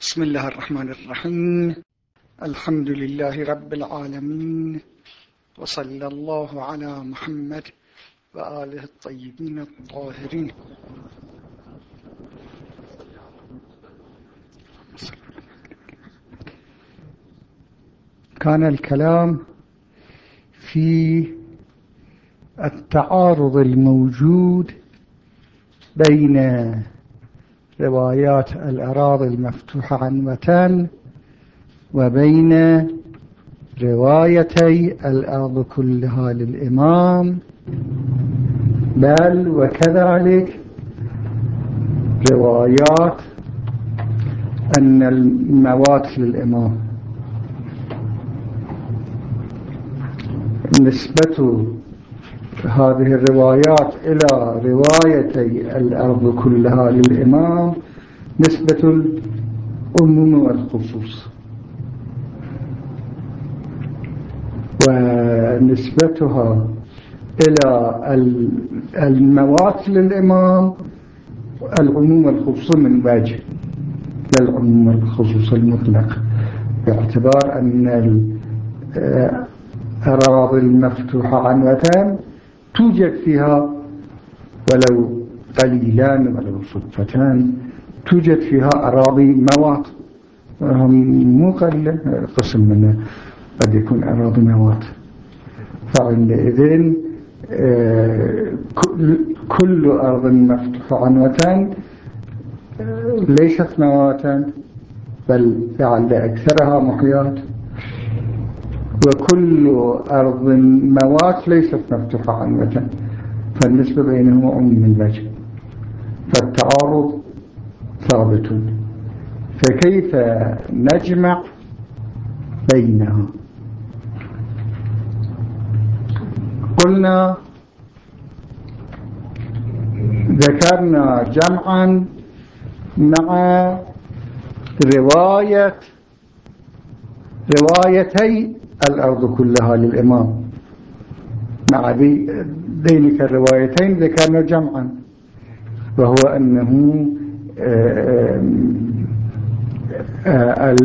بسم الله الرحمن الرحيم. الحمد لله رب العالمين. وصلى الله على محمد وآله الطيبين الطاهرين. كان الكلام في التعارض الموجود بين روايات الأراضي المفتوحة عنوة وبين روايتي الأرض كلها للإمام. بل وكذلك روايات أن الموات للإمام. نسبة هذه الروايات إلى روايتي الأرض كلها للإمام نسبة الأمم والخصوص. ونسبتها إلى الموات للإمام العموم والخصوص من وجه للعموم والخصوص المطلق باعتبار أن الأراضي المفتوحة عنوتان توجد فيها ولو قليلان ولو صدفتان توجد فيها أراضي موات مو قليلة قسم منها قد يكون أراضي موات فعندئذ آه، كل أرض مفتوحة عنوتان ليست مواتا بل لعل أكثرها محيات وكل أرض موات ليست مفتوحة عنوة فالنسبة بينهما من وجه. فالتعارض ثابت فكيف نجمع بينها؟ قلنا ذكرنا جمعا مع رواية روايتي الأرض كلها للإمام. مع ذلك الروايتين ذكرنا جمعا. وهو أنه آه، آه،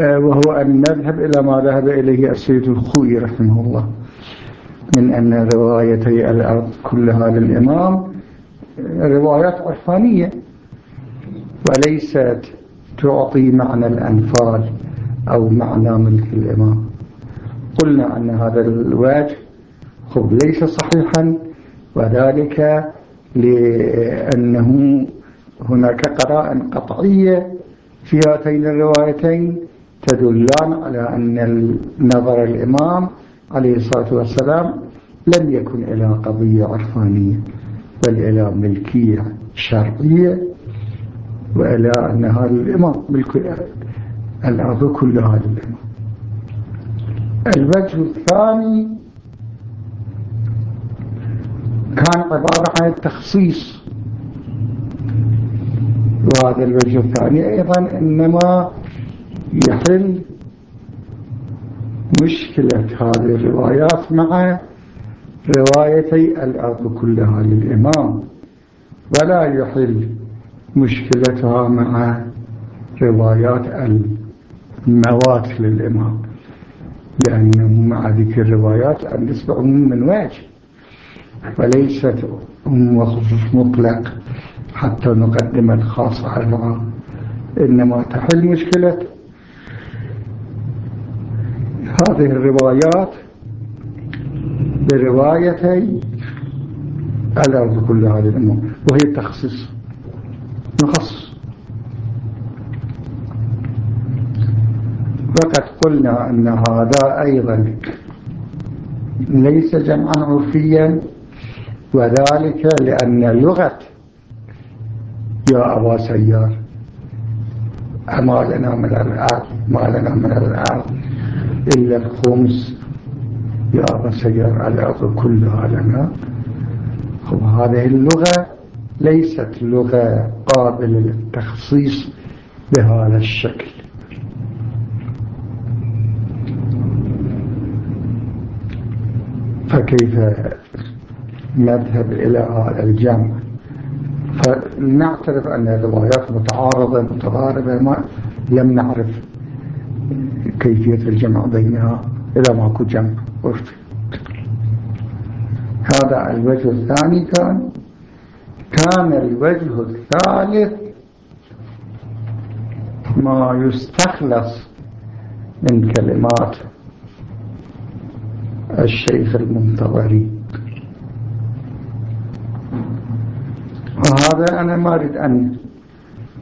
آه، وهو أن نذهب إلى ما ذهب إليه السيد الخوي رحمه الله. من أن روايتي الأرض كلها للإمام روايات عرفانية وليست تعطي معنى الأنفال. أو معنى ملك الإمام. قلنا أن هذا الواجب خب ليس صحيحا وذلك لأنه هناك قراءة قطعية في هاتين الروايتين تدلان على أن نظر الإمام عليه الصلاة والسلام لم يكن إلى قضية عرفانية بل إلى ملكية شرعية وإلى أن هذا الإمام ملك الأرض كلها للإمام الوجه الثاني كان عبارة عن التخصيص. وهذا الوجه الثاني أيضا إنما يحل مشكلة هذه الروايات مع روايتي الأرض كلها للإمام. ولا يحل مشكلتها مع روايات الموات للإمام. لأنه مع ذكر الروايات النسبة عموم من وجه وليست عموم وخصوص مطلق حتى نقدم الخاص على العام. إنما تحل مشكلة. هذه الروايات بروايتي الأرض كلها للإمام وهي التخصيص نخصص وقد قلنا أن هذا أيضا ليس جمعا عرفيا وذلك لأن لغة يا أبا سيار. أما لنا من الأرض ما لنا من الأرض إلا الخمس. يا أبا سيار الأرض كلها لنا. هذه اللغة ليست لغة قابلة للتخصيص بهذا الشكل. فكيف نذهب إلى الجمع؟ نعترف أن الروايات متعارضة متضاربة لم نعرف كيفية الجمع بينها إذا ماكو جمع. عرفي هذا الوجه الثاني كان كان الوجه الثالث ما يستخلص من كلمات الشيخ المنتظري. وهذا أنا ما أريد أن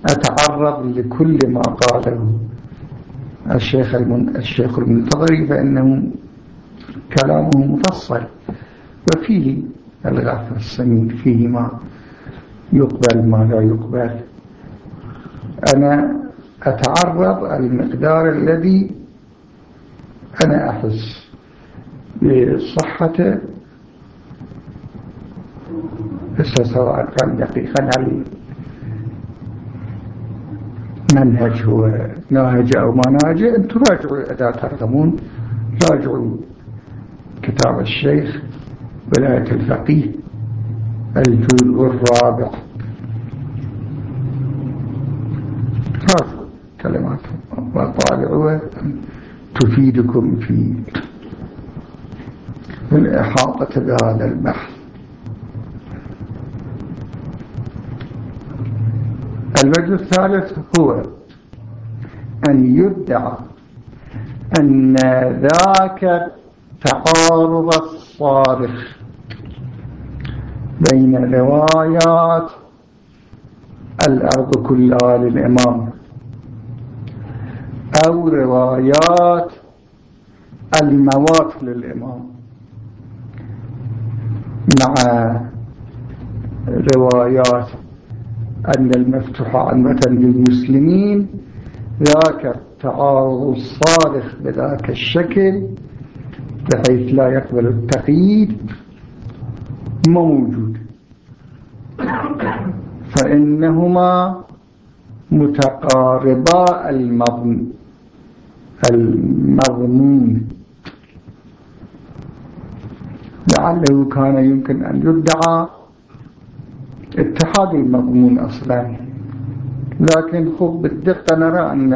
أتعرض لكل ما قاله الشيخ الشيخ المنتظري فإنه كلامه مفصل وفيه الغاث السمين فيه ما يقبل ما لا يقبل. أنا أتعرض المقدار الذي أنا أحس بصحته سواء كان دقيقا على منهج هو ناهج أو ما ناهج أنتم راجعوا إذا ترغمون. راجعوا كتاب الشيخ ولاية الفقيه الجزء الرابع. هذا كلمات وطالعوا تفيدكم في الإحاطة بهذا البحث. الوجه الثالث هو أن يدعى أن ذاك تعارض الصارخ بين روايات الأرض كلها للإمام أو روايات الموات للإمام. مع روايات أن المفتوح عامة للمسلمين ذاك التعارض الصارخ بذاك الشكل بحيث لا يقبل التقييد موجود. فإنهما متقاربا المضمون المضمون. لعله كان يمكن أن يدعى اتحاد المضمون أصلا. لكن خب بالدقة نرى أن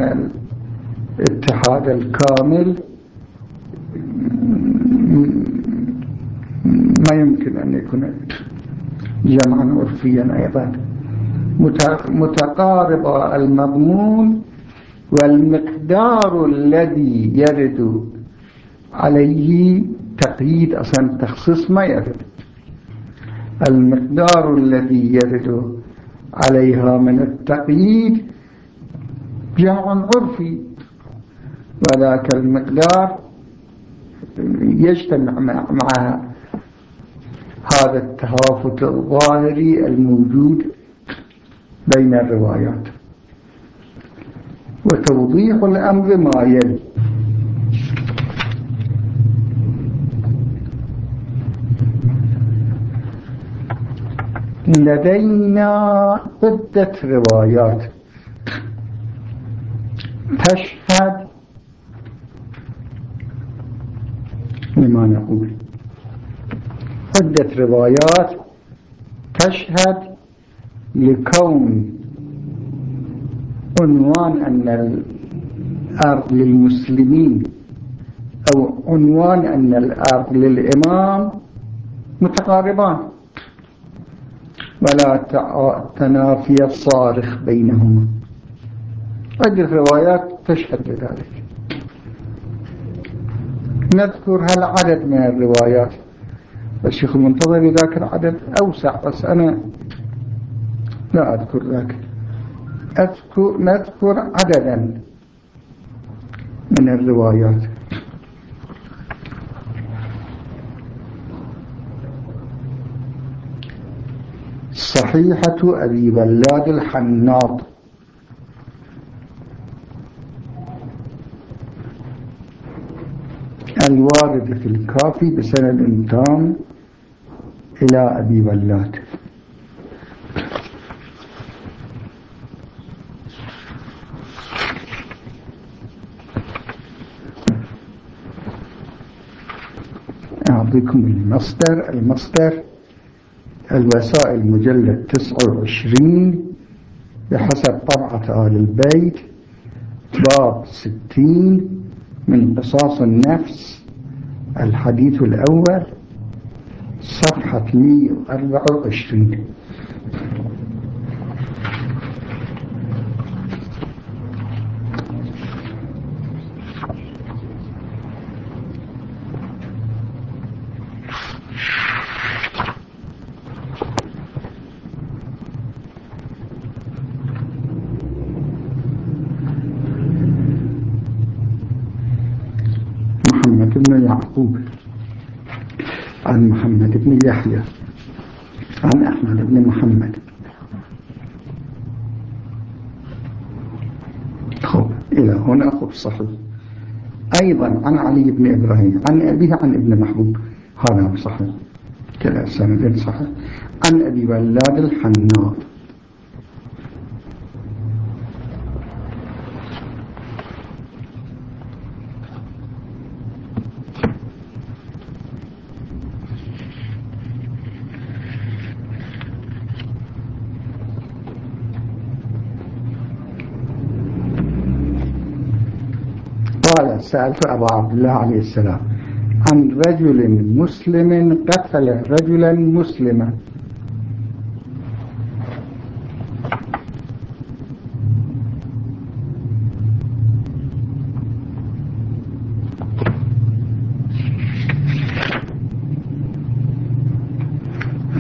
الاتحاد الكامل ما يمكن أن يكون جمعا عرفيا أيضا. متقارب المضمون والمقدار الذي يرد عليه تقييد أصلا تخصيص ما يرد المقدار الذي يرد عليها من التقييد جمع عرفي. وذاك المقدار يجتمع مع هذا التهافت الظاهري الموجود بين الروايات. وتوضيح الأمر ما يلي. لدينا عدة روايات. تشهد لما نقول. عدة روايات تشهد لكون عنوان أن الأرض للمسلمين أو عنوان أن الأرض للإمام متقاربان. ولا تنافي الصارخ بينهما. عدة روايات تشهد لذلك نذكر هل عدد من الروايات. الشيخ المنتظر ذاكر عدد أوسع بس أنا لا أذكر ذاك. أذكر نذكر عددا من الروايات. صحيحة أبي بلاد الحناط. الواردة في الكافي بسند تام إلى أبي بلاد. أعطيكم المصدر المصدر. الوسائل مجلد 29 بحسب طبعة آل البيت باب 60 من قصاص النفس الحديث الأول صفحة 124 يعقوب عن محمد بن يحيى. عن أحمد بن محمد. خب إلى هنا. خب صحيح. أيضا عن علي بن إبراهيم عن أبيه عن ابن محبوب. هذا صحيح. كلا سند صحيح. عن أبي ولاد الحناط. سألت أبا عبد الله عليه السلام عن رجل مسلم قتل رجلا مسلما.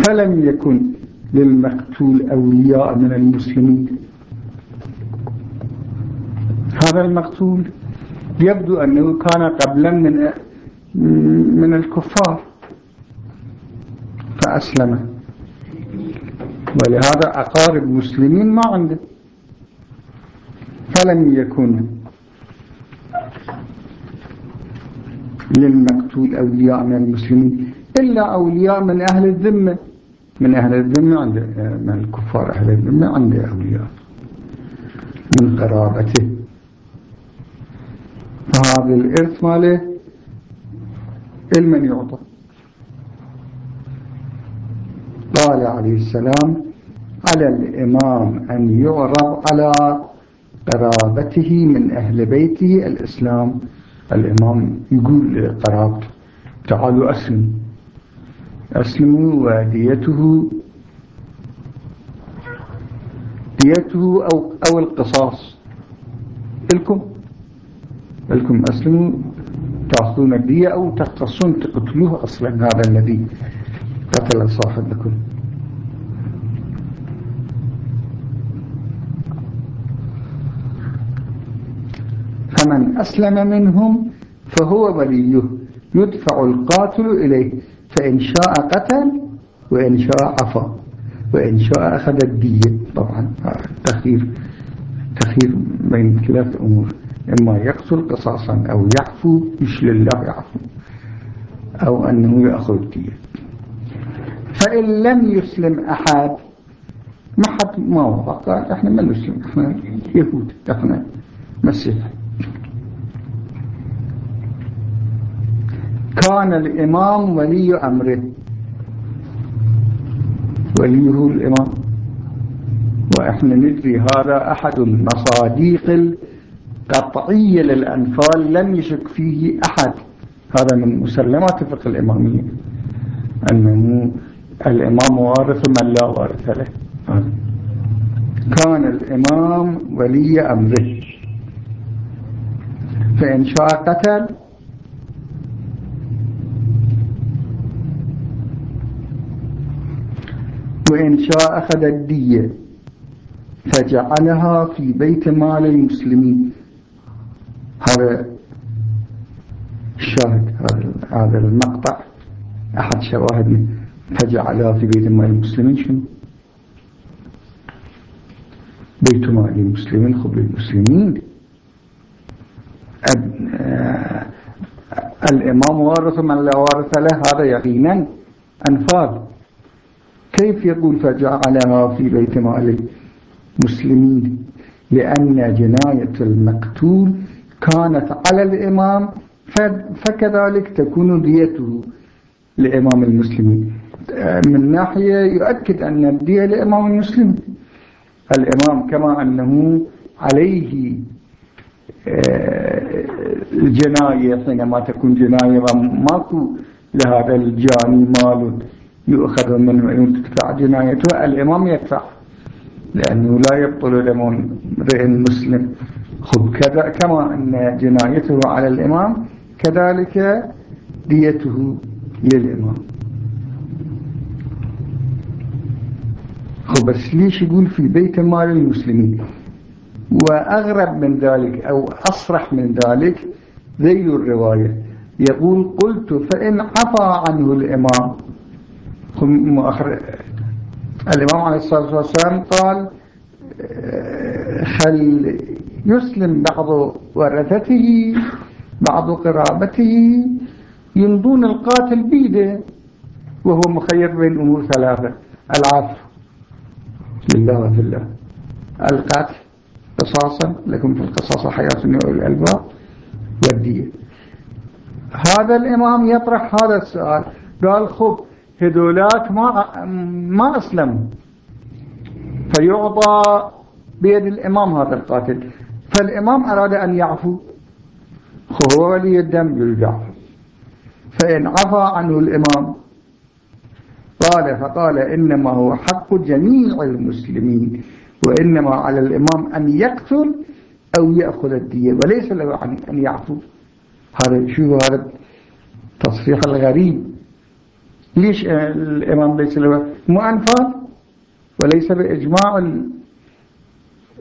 فلم يكن للمقتول أولياء من المسلمين. هذا المقتول يبدو أنه كان قبلا من من الكفار. فأسلم. ولهذا أقارب مسلمين ما عنده. فلم يكن للمقتول أولياء من المسلمين إلا أولياء من أهل الذمة. من أهل الذمة عند من الكفار أهل الذمة عنده أولياء. من قرابته فهذا الإرث ماله؟ المن يعطى. قال عليه السلام على الإمام أن يعرض على قرابته من أهل بيته الإسلام. الإمام يقول لقرابته تعالوا أسلموا. أسلموا وديته ديته أو, أو القصاص. لكم لكم أسلموا تأخذون الدية أو تقتصون تقتلوه أصلا هذا الذي قتل صاحبكم. فمن أسلم منهم فهو وليه يدفع القاتل إليه فإن شاء قتل وإن شاء عفا وإن شاء أخذ الدية. طبعا تخير تخير بين ثلاث أمور إما يقتل قصاصا أو يعفو مش لله يعفو أو أنه يأخذ دية فإن لم يسلم أحد ما حد ما وضع قال إحنا ما نسلم إحنا يهود إحنا مسيح. كان الإمام ولي أمره. وليه الإمام؟ وإحنا ندري هذا أحد المصاديق قطعية للأنفال لم يشك فيه أحد. هذا من مسلمات فقه الإمامية أنه الإمام وارث من لا وارث له. كان الإمام ولي أمره. فإن شاء قتل. وإن شاء أخذ الدية. فجعلها في بيت مال المسلمين. هذا الشاهد هذا المقطع. أحد شواهد فجعلها في بيت مال المسلمين شنو؟ بيت مال المسلمين خب المسلمين آه، الإمام وارث من لا وارث له هذا يقينا. أنفاذ كيف يقول فجعلها في بيت مال المسلمين لأن جناية المقتول كانت على الإمام فكذلك تكون ديته لإمام المسلمين من ناحية يؤكد أن الدية لإمام المسلم. الإمام كما أنه عليه آه، الجناية حينما تكون جناية ماكو لهذا الجاني مال يؤخذ منه ويدفع جنايته. الإمام يدفع لأنه لا يبطل دم امرئ مسلم خب كذا كما أن جنايته على الإمام كذلك ديته للإمام. خب بس ليش يقول في بيت مال المسلمين؟ وأغرب من ذلك أو أصرح من ذلك ذيل الرواية. يقول قلت فإن عفى عنه الإمام. الإمام عليه الصلاة والسلام قال خل يسلم بعض ورثته بعض قرابته يمضون القاتل بيده وهو مخير بين أمور ثلاثة. العفو. لله وفي الله القتل. قصاصا. لكم في القصاص حياة الألباب والدية. هذا الإمام يطرح هذا السؤال. قال خب هذولاك ما ما أسلموا. فيعطى بيد الإمام هذا القاتل. فالإمام أراد أن يعفو. هو ولي الدم يرجع فإن عفى عنه الإمام قال فقال إنما هو حق جميع المسلمين وإنما على الإمام أن يقتل أو يأخذ الدية وليس له أن يعفو. هذا شو هذا التصريح الغريب؟ ليش الإمام ليس له؟ مو أنفال وليس بإجماع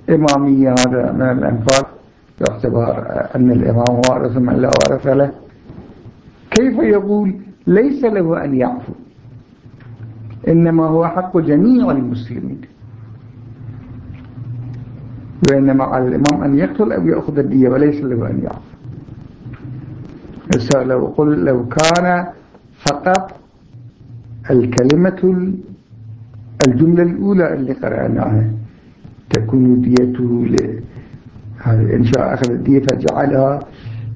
الإمامية هذا من الأنفال باعتبار أن الإمام وارث من لا وارث له. كيف يقول ليس له أن يعفو؟ إنما هو حق جميع المسلمين. وإنما على الإمام أن يقتل أو يأخذ الدية وليس له أن يعفو. لو, قل لو كان فقط الكلمة الجملة الأولى اللي قرأناها. تكون ديته إن شاء أخذ الدية فجعلها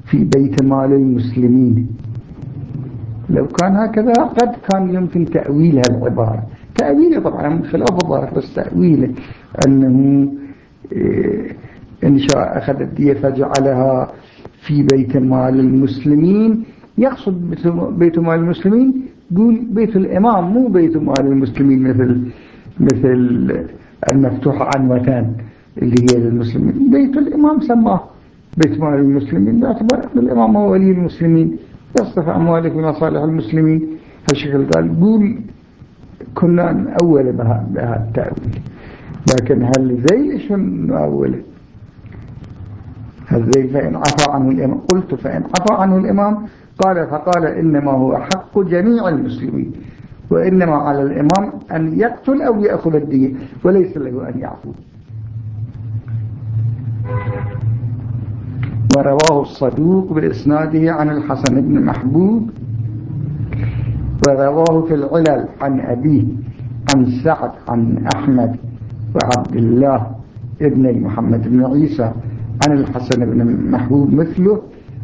في بيت مال المسلمين. لو كان هكذا قد كان يمكن تأويل هالعبارة تأويله طبعا خلاف الظاهر بس تأويله أنه إيه، إن شاء أخذ الدية فجعلها في بيت مال المسلمين. يقصد بيت مال المسلمين يقول بيت الإمام مو بيت مال المسلمين مثل مثل المفتوح عنوتان اللي هي للمسلمين. بيت الإمام سماه بيت مال المسلمين باعتبار أن الإمام هو ولي المسلمين يصرف أموالك من صالح المسلمين. هالشكل قال قول كنا نأول بهذا التأويل. لكن هل زي شو نأوله؟ هل زي فإن عفى عنه الإمام؟ قلت فإن عفى عنه الإمام قال فقال إنما هو حق جميع المسلمين. وإنما على الإمام أن يقتل أو يأخذ الدية وليس له أن يعفو. ورواه الصدوق بإسناده عن الحسن بن محبوب ورواه في العلل عن أبيه عن سعد عن أحمد وعبد الله ابن محمد بن عيسى عن الحسن بن محبوب مثله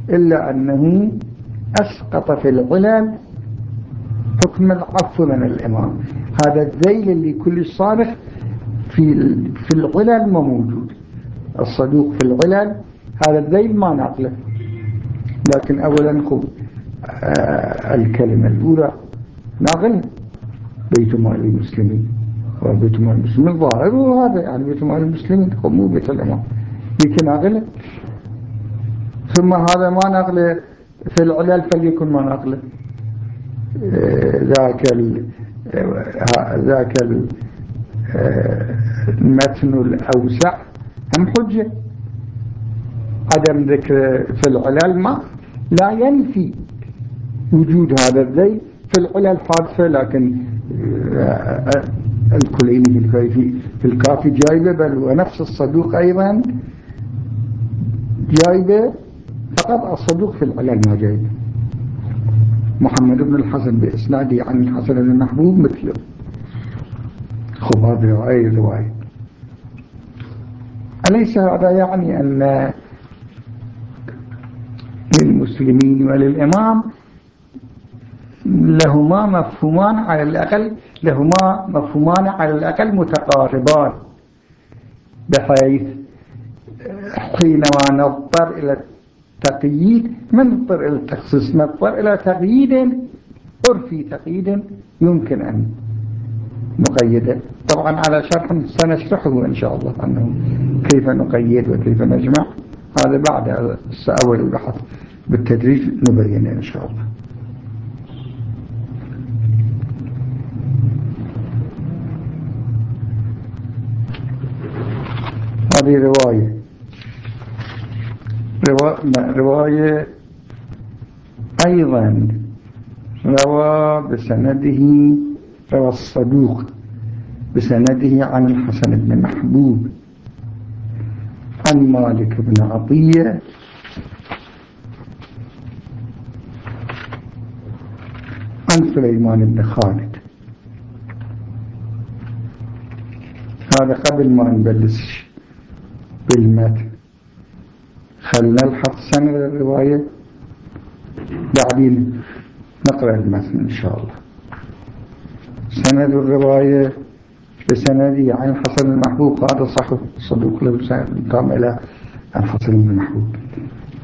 إلا أنه أسقط في العلل حكم العفو من الإمام. هذا الذيل اللي كل صالح في في العلل ما موجود. الصدوق في العلل هذا الذيل ما نعقله لكن أولا خذ آه الكلمة الأولى ناقل بيت مال المسلمين. وبيت مال المسلمين ظاهر وهذا يعني بيت مال المسلمين مو بيت الإمام. يمكن ناقله ثم هذا ما ناقله في العلل فليكن ما ناقله آه، ذاك ذاك المتن الأوسع. هم حجة. عدم ذكر في العلل ما لا ينفي وجود هذا الذي في العلل حادثة لكن آه، الكليني في في الكافي جايبة بل ونفس الصدوق أيضا جايبة. فقط الصدوق في العلل ما جايبة. محمد بن الحسن بإسناده عن الحسن بن محبوب مثله. خب هذه رواية رواية. أليس هذا يعني أن للمسلمين وللإمام لهما مفهومان على الأقل لهما مفهومان على الأقل متقاربان بحيث حينما نضطر إلى التقييد ما نضطر إلى التخصيص نضطر إلى تقييد عرفي تقييد يمكن أن نقيده طبعا على شرح سنشرحه إن شاء الله أنه كيف نقيد وكيف نجمع. هذا بعد سأول البحث بالتدريج نبين إن شاء الله. هذه رواية. رواية أيضا روى بسنده روى الصدوق بسنده عن الحسن بن محبوب. عن مالك بن عطية عن سليمان بن خالد. هذا قبل ما نبلش بالمتن. خلنا نلحق سند الرواية. بعدين نقرأ المتن إن شاء الله. سند الرواية بسندي عن حسن المحبوب. هذا صح صدوق له كاملة عن حسن المحبوب.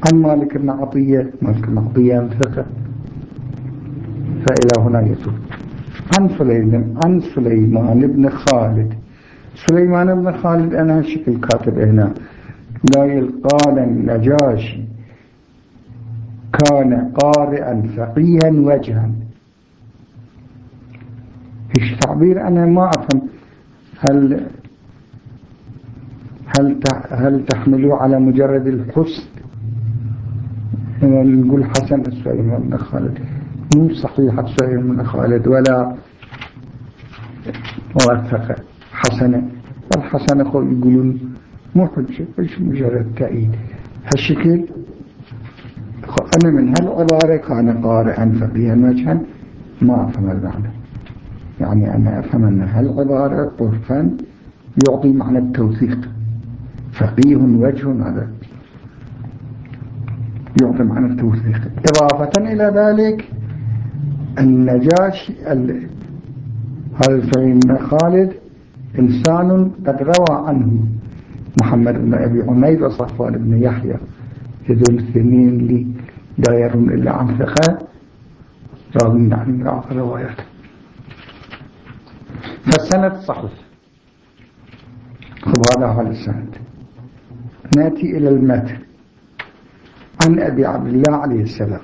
عن مالك بن عطية. مالك بن عطية ثقة؟ فإلى هنا يتوب. عن سليمان عن سليمان بن خالد. سليمان بن خالد أنا هالشكل كاتب هنا. قايل قال النجاشي كان قارئا فقيها وجها. إيش تعبير؟ أنا ما أفهم. هل هل هل تحملوا على مجرد الحسن؟ نقول حسن سليمان بن خالد. مو صحيح سليمان بن خالد ولا موثقه حسنة والحسنة خو يقولون مو حجة مش مجرد تأييد. هالشكل أنا من هالعبارة كان قارئا فقيها وجها ما أفهم المعنى. يعني أنا أفهم أن هالعبارة طرفا يعطي معنى التوثيق. فقيه وجه هذا يعطي معنى التوثيق. إضافة إلى ذلك النجاش هذا الفعيل خالد إنسان قد روى عنه. محمد بن أبي عميد وصفوان بن يحيى. هذول الاثنين اللي دايرون إلا عن ثقة. راوين عن بعض الروايات. فالسند صحيح. هذا هو السند. نأتي إلى المتن. عن أبي عبد الله عليه السلام.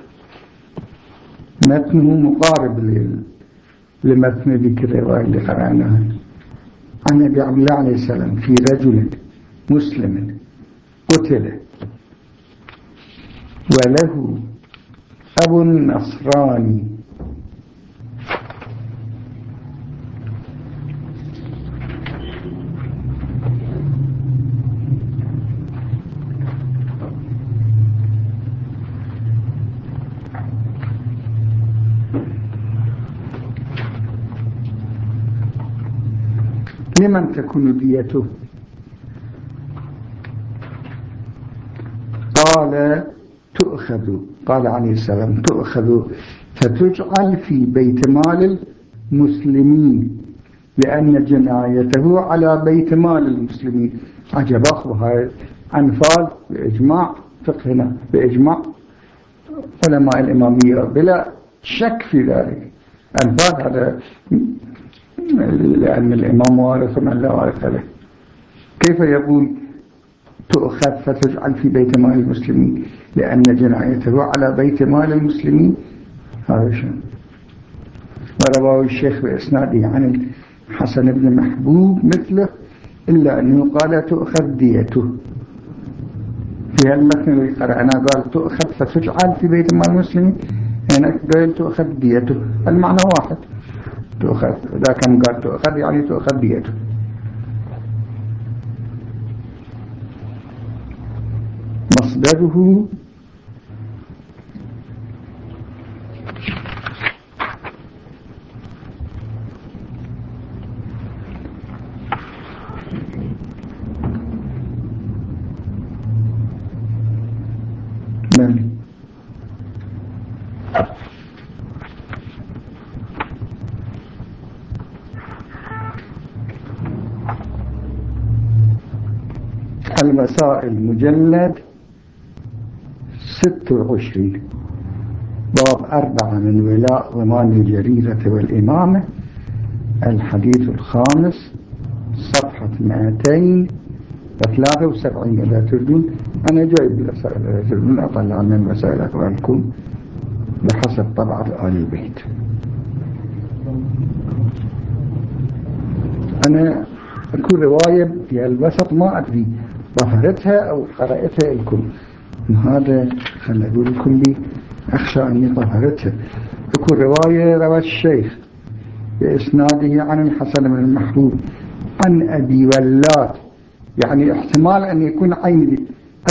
متنه مقارب لمتن ذكر الرواية اللي قرأناها. عن أبي عبد الله عليه السلام في رجل مسلم قتل وله أبو النصراني لمن تكون ديته قال تؤخذ قال عليه السلام تؤخذ فتجعل في بيت مال المسلمين لأن جنايته على بيت مال المسلمين. عجب أخبها أنفال بإجماع فقهنا بإجماع علماء الإمامية بلا شك في ذلك. أنفال هذا لأن الإمام وارث من لا وارث له. كيف يقول؟ تؤخذ فتجعل في بيت مال المسلمين لأن جنايته على بيت مال المسلمين. هذا شيء. ورواه الشيخ بإسناده عن الحسن بن محبوب مثله إلا أنه قال تؤخذ ديته. في المثل اللي قرأنا قال تؤخذ فتجعل في بيت مال المسلمين. هناك قال تؤخذ ديته. المعنى واحد. تؤخذ. إذا كان قال تؤخذ يعني تؤخذ ديته. أسبابه. نعم. المسائل مجلد. ست وعشرين باب أربعة من ولاء ضمان الجريرة والإمامة الحديث الخامس صفحة 273 إذا تردون أنا جايب الأسئلة إذا تردون أطلع من المسائل أقرأ لكم بحسب طبعة آل البيت. أنا أكون رواية في الوسط ما أدري ظهرتها أو قرأتها لكم هذا خلنا أقول لكم لي أخشى أني ظهرتها أكون رواية روى الشيخ بإسناده عن الحسن بن المحبوب. عن أبي ولات يعني احتمال أن يكون عين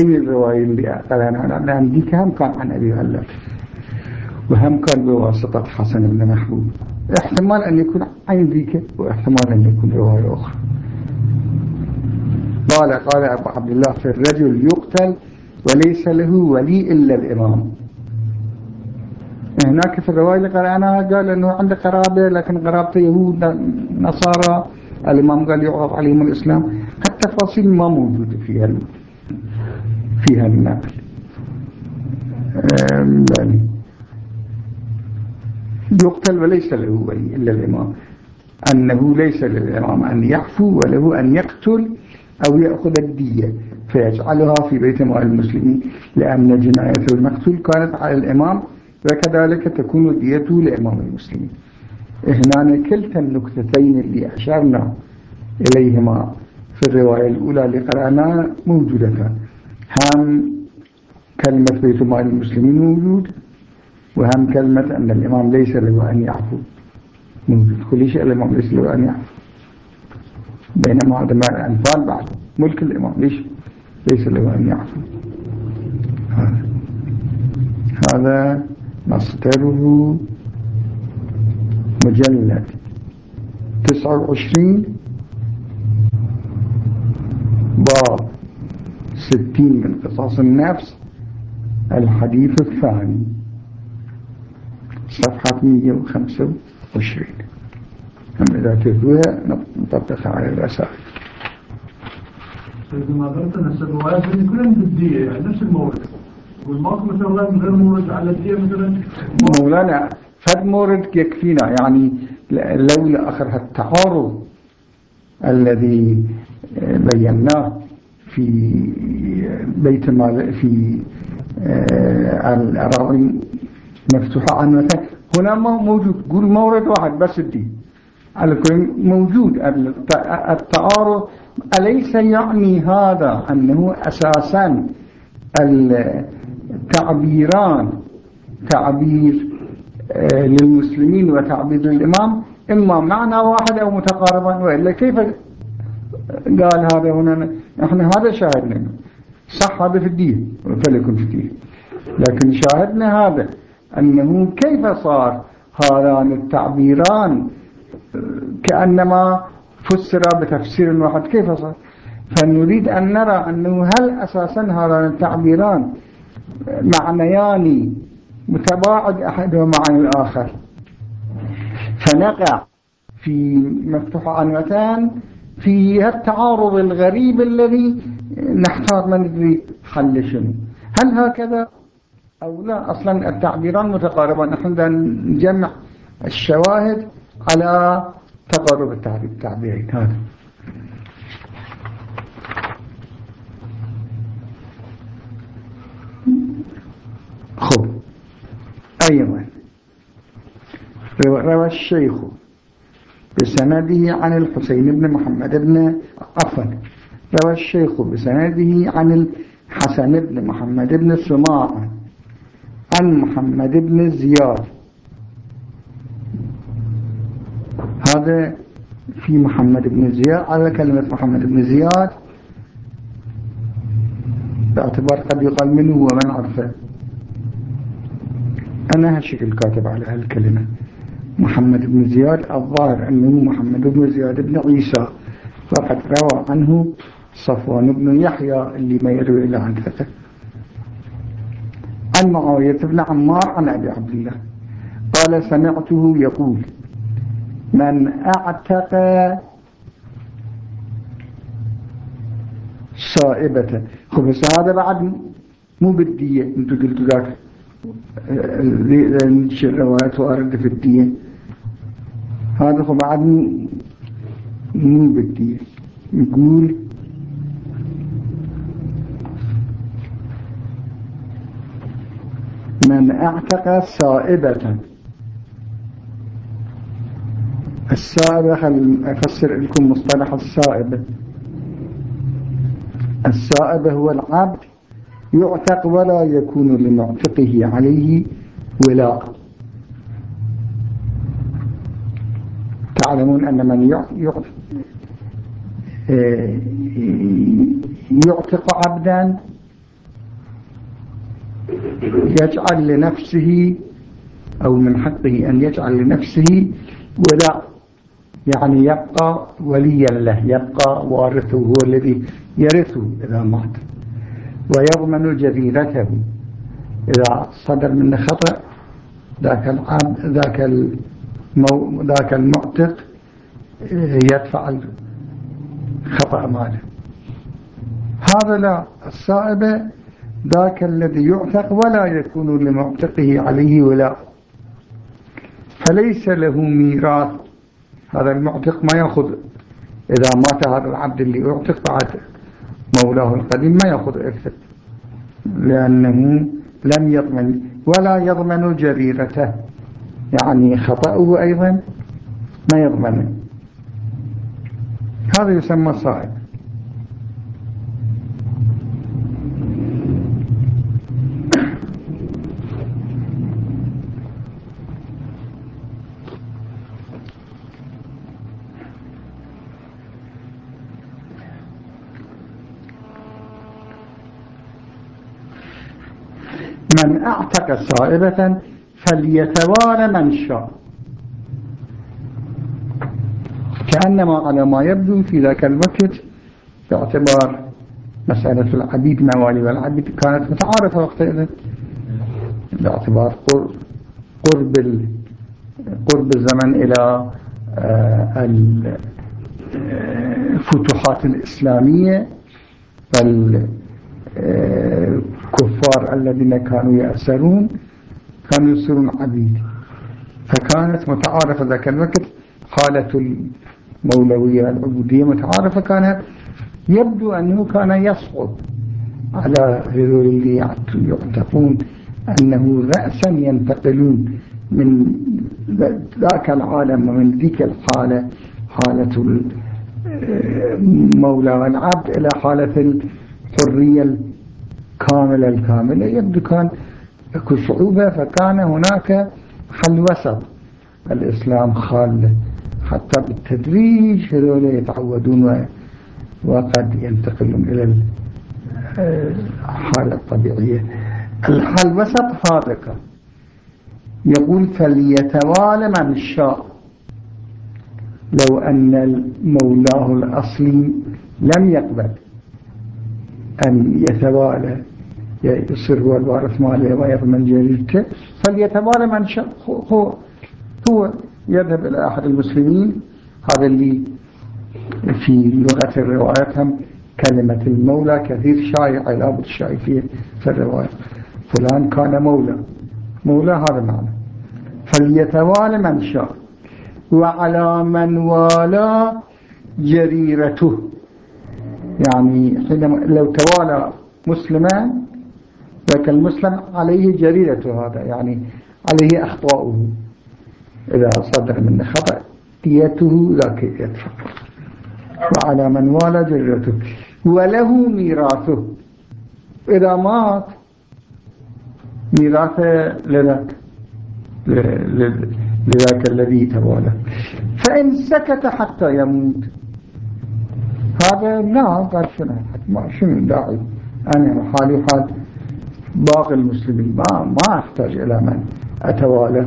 أي الرواية اللي أقلنا لأن دي كان كان عن أبي ولات وهم كان بواسطة حسن بن محبوب احتمال أن يكون عين ذيك واحتمال أن يكون رواية أخرى. قال قال أبو عبد الله في الرجل يقتل وليس له ولي إلا الإمام. هناك في الرواية اللي قرأناها قال أنه عنده قرابة لكن قرابته يهود نصارى. الإمام قال يعرض عليهم الإسلام. التفاصيل ما موجودة فيها فيها النقل يعني. يقتل وليس له ولي إلا الإمام. أنه ليس للإمام أن يعفو وله أن يقتل أو يأخذ الدية. فيجعلها في بيت مال المسلمين لأن جناية المقتول كانت على الإمام وكذلك تكون ديته لإمام المسلمين. هنا كلتا النكتتين اللي أشرنا إليهما في الرواية الأولى اللي قرأناها موجودتان. هم كلمة بيت مال المسلمين موجود وهم كلمة أن الإمام ليس له أن يعفو. موجود. كل شيء الإمام ليس له أن يعفو. بينما هذا ما الأنفال بعد. ملك الإمام. ليش؟ ليس له أن يعفو هذا. هذا مصدره مجلد تسعة وعشرين باب ستين من قصاص النفس الحديث الثاني صفحة 125 أما إذا تهدوها نطبقها على الرسائل ما قلت نفس الروايات كلهم بالدية يعني نفس المورد. والماكو مثلا من غير مورد على الدية مثلا. مولانا فد مورد يكفينا يعني لولا آخر التعارض الذي بيناه في بيت المال في آه، الأراضي مفتوحة عن مثلا هنا موجود. قول مورد واحد بس الدين على كل موجود. التعارض أليس يعني هذا أنه أساسا التعبيران تعبير آه، للمسلمين وتعبير للإمام؟ إما معنى واحد أو متقاربا وإلا كيف قال هذا هنا؟ نحن هذا شاهدنا صح هذا في الدين فليكن في الدين. لكن شاهدنا هذا أنه كيف صار هذان التعبيران؟ كأنما فسر بتفسير واحد كيف صار؟ فنريد أن نرى أنه هل أساسا هذان التعبيران معنيان متباعد أحدهما عن الآخر؟ فنقع في مفتوح عنوتان في التعارض الغريب الذي نحتاج من ندري حل شنو. هل هكذا أو لا؟ أصلا التعبيران متقاربان. نحن نجمع الشواهد على تقارب التعبيرين هذا خب. أيضا روى الشيخ بسنده عن الحسين بن محمد بن عفوا روى الشيخ بسنده عن الحسن بن محمد بن سماع عن محمد بن زياد. هذا في محمد بن زياد على كلمة محمد بن زياد باعتبار قد يقال منه ومن عرفه. أنا هالشكل كاتب على هالكلمة. محمد بن زياد الظاهر أنه محمد بن زياد بن عيسى. فقد روى عنه صفوان بن يحيى اللي ما يروي إلا عن ثقة. عن معاوية بن عمار عن أبي عبد الله. قال سمعته يقول من اعتق صائبة خب هذا بعد مو بالدية. انتو قلتوا ذاك الروايات وأرد في الدية. هذا خب بعد مو بالدية. يقول من اعتق صائبة السائبة أفسر لكم مصطلح السائبة السائبة هو العبد يعتق ولا يكون لمعتقه عليه ولاء. تعلمون أن من يعتق عبدا يجعل لنفسه أو من حقه أن يجعل لنفسه ولاء. يعني يبقى وليا له يبقى وارثه هو الذي يرثه إذا مات. ويضمن جريرته إذا صدر منه خطأ ذاك العام ذاك المو ذاك المعتق يدفع الخطأ ماله. هذا لا الصائبة ذاك الذي يعتق ولا يكون لمعتقه عليه ولا. فليس له ميراث هذا المعتق ما يأخذ. إذا مات هذا العبد اللي يعتق بعد مولاه القديم ما يأخذ إرثه لأنه لم يضمن ولا يضمن جريرته. يعني خطأه أيضا ما يضمنه هذا يسمى صائب من أعتق صائبة فليتوارى من شاء. كأنما على ما يبدو في ذاك الوقت باعتبار مسألة العبيد موالي والعبيد كانت متعارفة وقتئذ باعتبار قرب قرب الزمن إلى آه، الفتوحات الإسلامية الكفار الذين كانوا يأسرون كانوا يصيرون عبيد. فكانت متعارفة ذاك الوقت حالة المولوية العبودية متعارفة كانت. يبدو أنه كان يصعب على هذول اللي يعتقون أنه رأسا ينتقلون من ذاك العالم ومن ذيك الحالة حالة المولى والعبد إلى حالة الحرية الكاملة الكاملة يبدو كان اكو صعوبة فكان هناك حل وسط. الإسلام خال حتى بالتدريج هذول يتعودون وقد ينتقلون إلى الحالة الطبيعية. الحل وسط هذا يقول فليتوالى من شاء. لو أن مولاه الأصلي لم يقبل. أن يتوالى يصير هو الوارث ماله ويضمن جريرته فليتوالى من شاء هو هو يذهب إلى أحد المسلمين. هذا اللي في لغة الروايات هم كلمة المولى كثير شائع لابد الشائع فيه في الرواية. فلان كان مولى. مولى هذا معنى. فليتوالى من شاء. وعلى من والى جريرته. يعني حينما لو توالى مسلمان ذاك المسلم عليه جريرة هذا يعني عليه أخطاؤه. إذا صدر من خطأ ديته ذاك يدفع وعلى من والى جريرته وله ميراثه. إذا مات ميراثه لذاك لذاك الذي توالى. فإن سكت حتى يموت. هذا لا قال شنو؟ شنو داعي؟ أنا حال باقي المسلمين ما ما أحتاج إلى من أتوالى.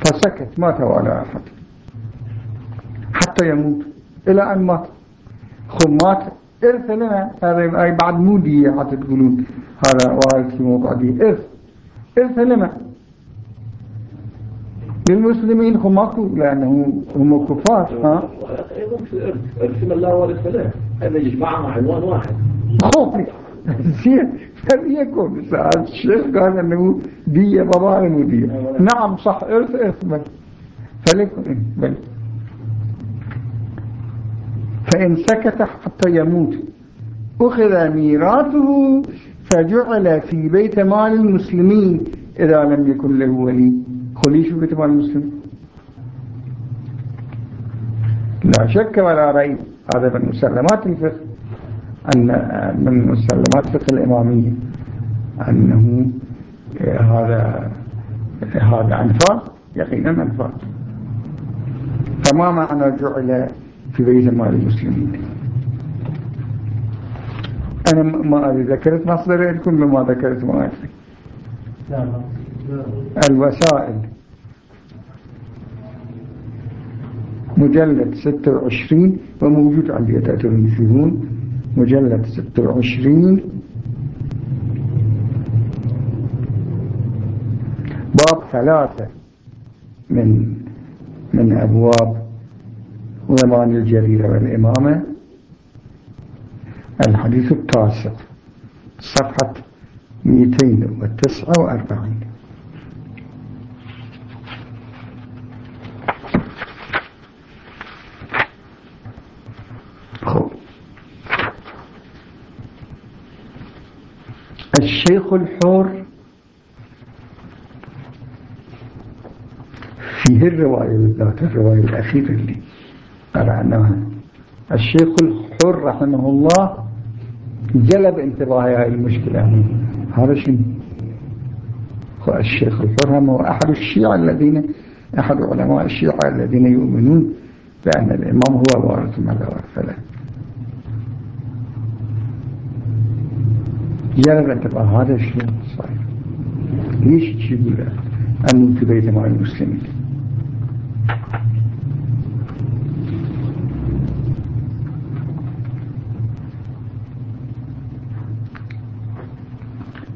فسكت ما توالى أحد. حتى يموت. إلى أن مات. خب مات. إرث لنا. هذا أي بعد مودي حتى تقولون. هذا وارث في موقع دي. إرث. إرث لنا. للمسلمين هم ماكو لأنه هم كفار ها؟ أيضا في الإرث إرث من لا وارث له هذا يجمعهم عنوان واحد. خوفي زين فليكن الشيخ قال أنه دية مظالم ودية نعم صح. إرث إرث بل. فليكن بل. فإن سكت حتى يموت. أخذ ميراثه فجعل في بيت مال المسلمين إذا لم يكن له ولي. خليش في بيت مال المسلمين لا شك ولا ريب هذا من مسلمات الفقه أن من مسلمات الفقه الإمامية أنه هذا هذا أنفاق يقينا أنفاق. فما معنى جعل في بيت مال المسلمين؟ أنا ما ذكرت مصدر لكم بما ذكرت؟ ما أدري. الوسائل. مجلد 26 وموجود عندي تأتون مجلد 26 باب ثلاثة من من أبواب ضمان الجريرة والإمامة. الحديث التاسع صفحة 249 خب الشيخ الحر فيه الرواية بالذات الرواية الأخيرة اللي قرأناها. الشيخ الحر رحمه الله جلب انتباهي هاي المشكلة. هذا شنو؟ الشيخ الحر هو أحد الشيعة الذين أحد علماء الشيعة الذين يؤمنون بأن الإمام هو وارث ما لا جلب انتباه هذا الشيء صحيح ليش في بيت مع المسلمين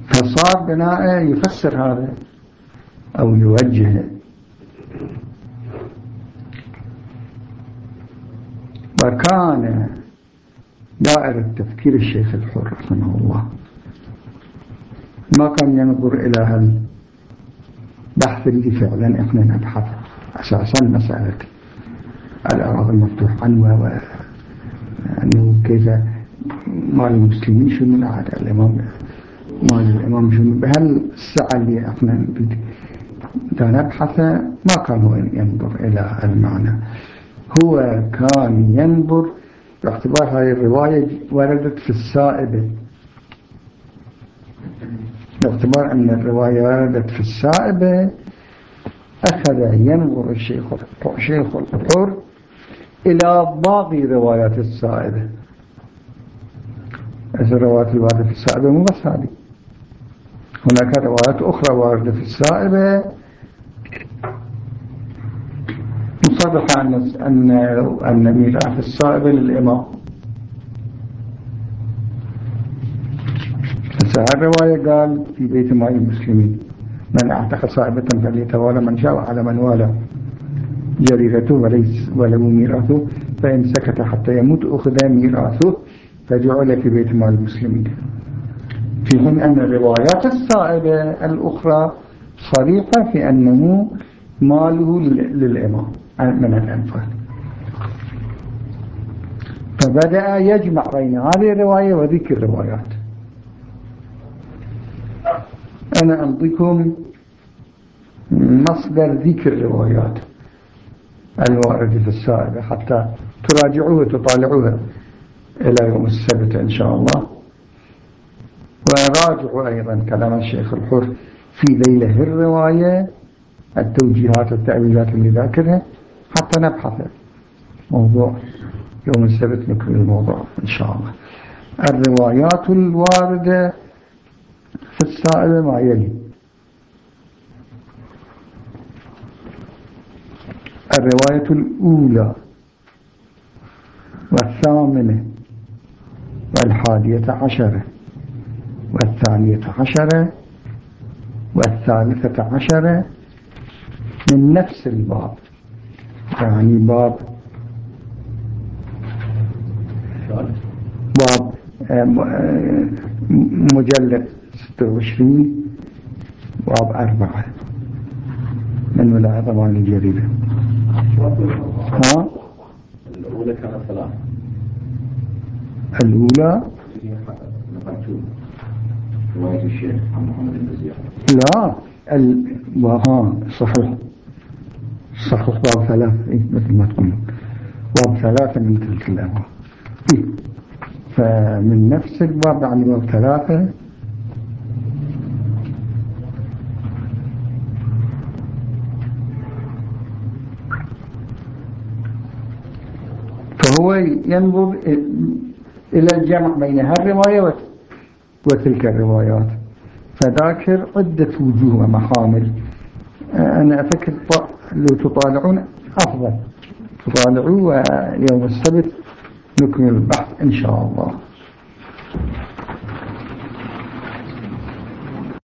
فصار بناء يفسر هذا أو يوجه وكان دائرة تفكير الشيخ الحر رحمه الله ما كان ينظر إلى البحث اللي فعلا إحنا نبحث أساسا مسألة الأراضي المفتوح عنوة وأنه كيف مال المسلمين شنو العادة؟ الإمام مال الإمام شنو؟ بهالسعة اللي إحنا نبحث ما كان ينظر إلى المعنى. هو كان ينظر باعتبار هذه الرواية وردت في السائبة باعتبار أن الرواية وردت في السائبة أخذ ينظر الشيخ الشيخ الحر إلى باقي روايات السائبة الروايات الواردة في السائبة مو بس هذه هناك روايات أخرى واردة في السائبة مصرح أن أن ميراث السائبة للإمام. الرواية قال في بيت مال المسلمين من اعتقد صاحبة فليتوالى من شاء على من والى. جريرته وليس وله ميراثه فإن سكت حتى يموت أخذ ميراثه فجعل في بيت مال المسلمين في حين أن الروايات السائبة الأخرى صريحة في أنه ماله للإمام من الأنفال. فبدأ يجمع بين هذه الرواية وذيك الروايات. أنا أعطيكم مصدر ذكر الروايات الواردة في السائبة حتى تراجعوها تطالعوها إلى يوم السبت إن شاء الله. وراجعوا أيضا كلام الشيخ الحر في ليلة الرواية التوجيهات والتأويلات اللي ذاكرها حتى نبحث موضوع يوم السبت نكمل الموضوع إن شاء الله. الروايات الواردة في السائل ما يلي. الرواية الأولى والثامنة والحادية عشرة والثانية عشرة والثالثة عشرة من نفس الباب يعني باب باب آه، مجلد 26 باب أربعة. من ولا طبعا الجريدة؟ ها؟ الأولى كانت ثلاثة الأولى؟ عن لا ال... ها صحيح. صحيح باب ثلاث إيه مثل ما تقولون. باب ثلاثة من تلك الأبواب إيه فمن نفس الباب يعني باب ثلاثة فهو ينظر إلى الجمع بين هالرواية وتلك الروايات فذاكر عدة وجوه ومحامل. أنا أفكر لو تطالعون أفضل. تطالعوا ويوم السبت نكمل البحث إن شاء الله.